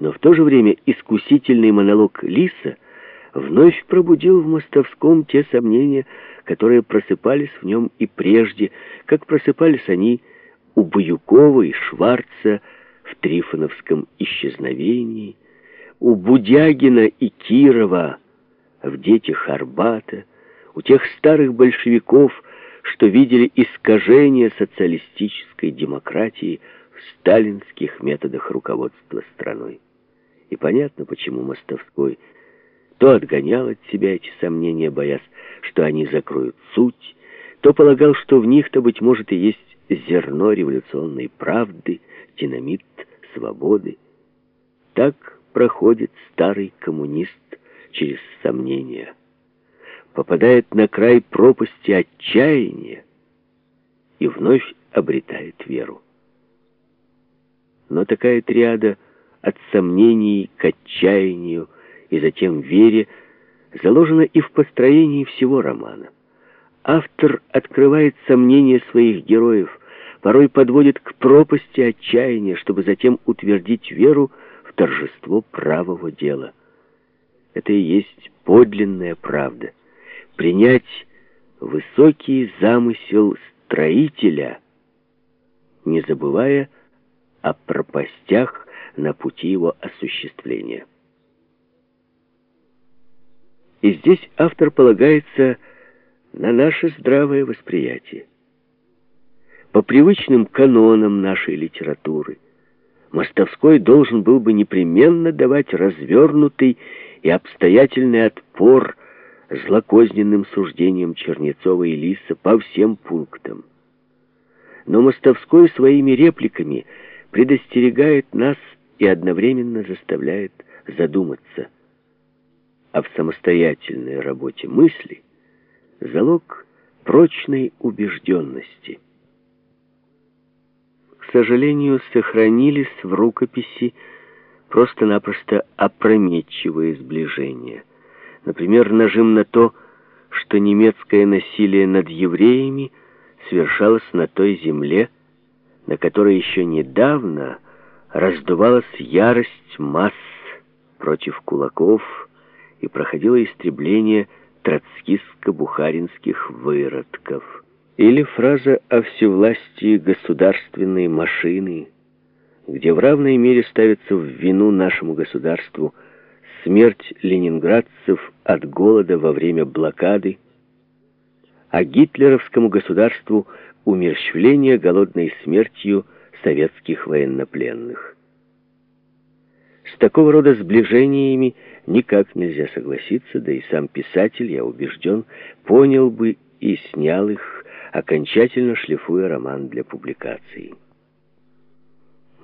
Но в то же время искусительный монолог Лиса вновь пробудил в Мостовском те сомнения, которые просыпались в нем и прежде, как просыпались они у Баюкова и Шварца в Трифоновском исчезновении, у Будягина и Кирова в «Детях Арбата», у тех старых большевиков, что видели искажение социалистической демократии сталинских методах руководства страной. И понятно, почему Мостовской то отгонял от себя эти сомнения, боясь, что они закроют суть, то полагал, что в них-то, быть может, и есть зерно революционной правды, динамит свободы. Так проходит старый коммунист через сомнения, попадает на край пропасти отчаяния и вновь обретает веру. Но такая триада от сомнений к отчаянию и затем вере заложена и в построении всего романа. Автор открывает сомнения своих героев, порой подводит к пропасти отчаяния, чтобы затем утвердить веру в торжество правого дела. Это и есть подлинная правда. Принять высокий замысел строителя, не забывая о пропастях на пути его осуществления. И здесь автор полагается на наше здравое восприятие. По привычным канонам нашей литературы Мостовской должен был бы непременно давать развернутый и обстоятельный отпор злокозненным суждениям Чернецова и Лиса по всем пунктам. Но Мостовской своими репликами предостерегает нас и одновременно заставляет задуматься. А в самостоятельной работе мысли – залог прочной убежденности. К сожалению, сохранились в рукописи просто-напросто опрометчивые сближения. Например, нажим на то, что немецкое насилие над евреями совершалось на той земле, на которой еще недавно раздувалась ярость масс против кулаков и проходило истребление троцкистско-бухаринских выродков. Или фраза о всевластии государственной машины, где в равной мере ставится в вину нашему государству смерть ленинградцев от голода во время блокады, а гитлеровскому государству умерщвление голодной смертью советских военнопленных. С такого рода сближениями никак нельзя согласиться, да и сам писатель, я убежден, понял бы и снял их, окончательно шлифуя роман для публикации.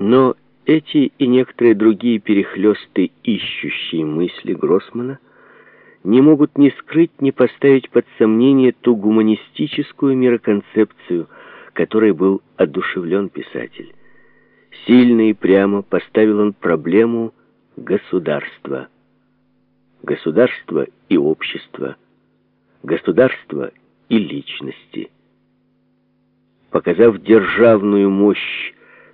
Но эти и некоторые другие перехлесты ищущие мысли Гроссмана не могут ни скрыть, ни поставить под сомнение ту гуманистическую мироконцепцию, которой был одушевлен писатель. Сильно и прямо поставил он проблему государства – государство и общество, государство и личности. Показав державную мощь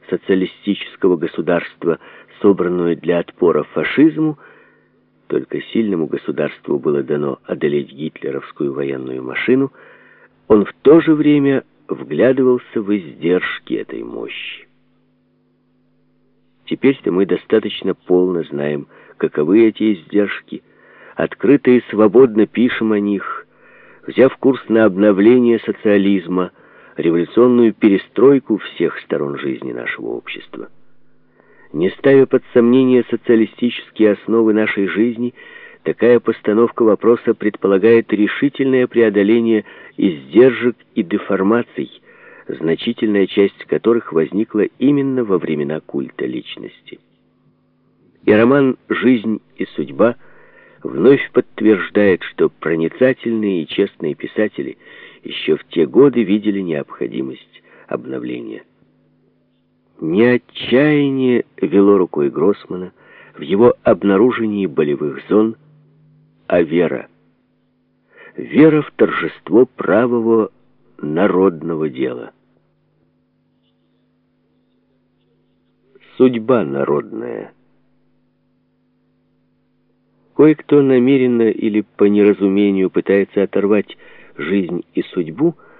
социалистического государства, собранную для отпора фашизму, только сильному государству было дано одолеть гитлеровскую военную машину, он в то же время вглядывался в издержки этой мощи. Теперь-то мы достаточно полно знаем, каковы эти издержки – открыто и свободно пишем о них, взяв курс на обновление социализма, революционную перестройку всех сторон жизни нашего общества. Не ставя под сомнение социалистические основы нашей жизни, такая постановка вопроса предполагает решительное преодоление издержек и деформаций, значительная часть которых возникла именно во времена культа личности. И роман «Жизнь и судьба» вновь подтверждает, что проницательные и честные писатели еще в те годы видели необходимость обновления. Не отчаяние вело рукой Гроссмана в его обнаружении болевых зон, а вера. Вера в торжество правого народного дела. Судьба народная – Кое-кто намеренно или по неразумению пытается оторвать жизнь и судьбу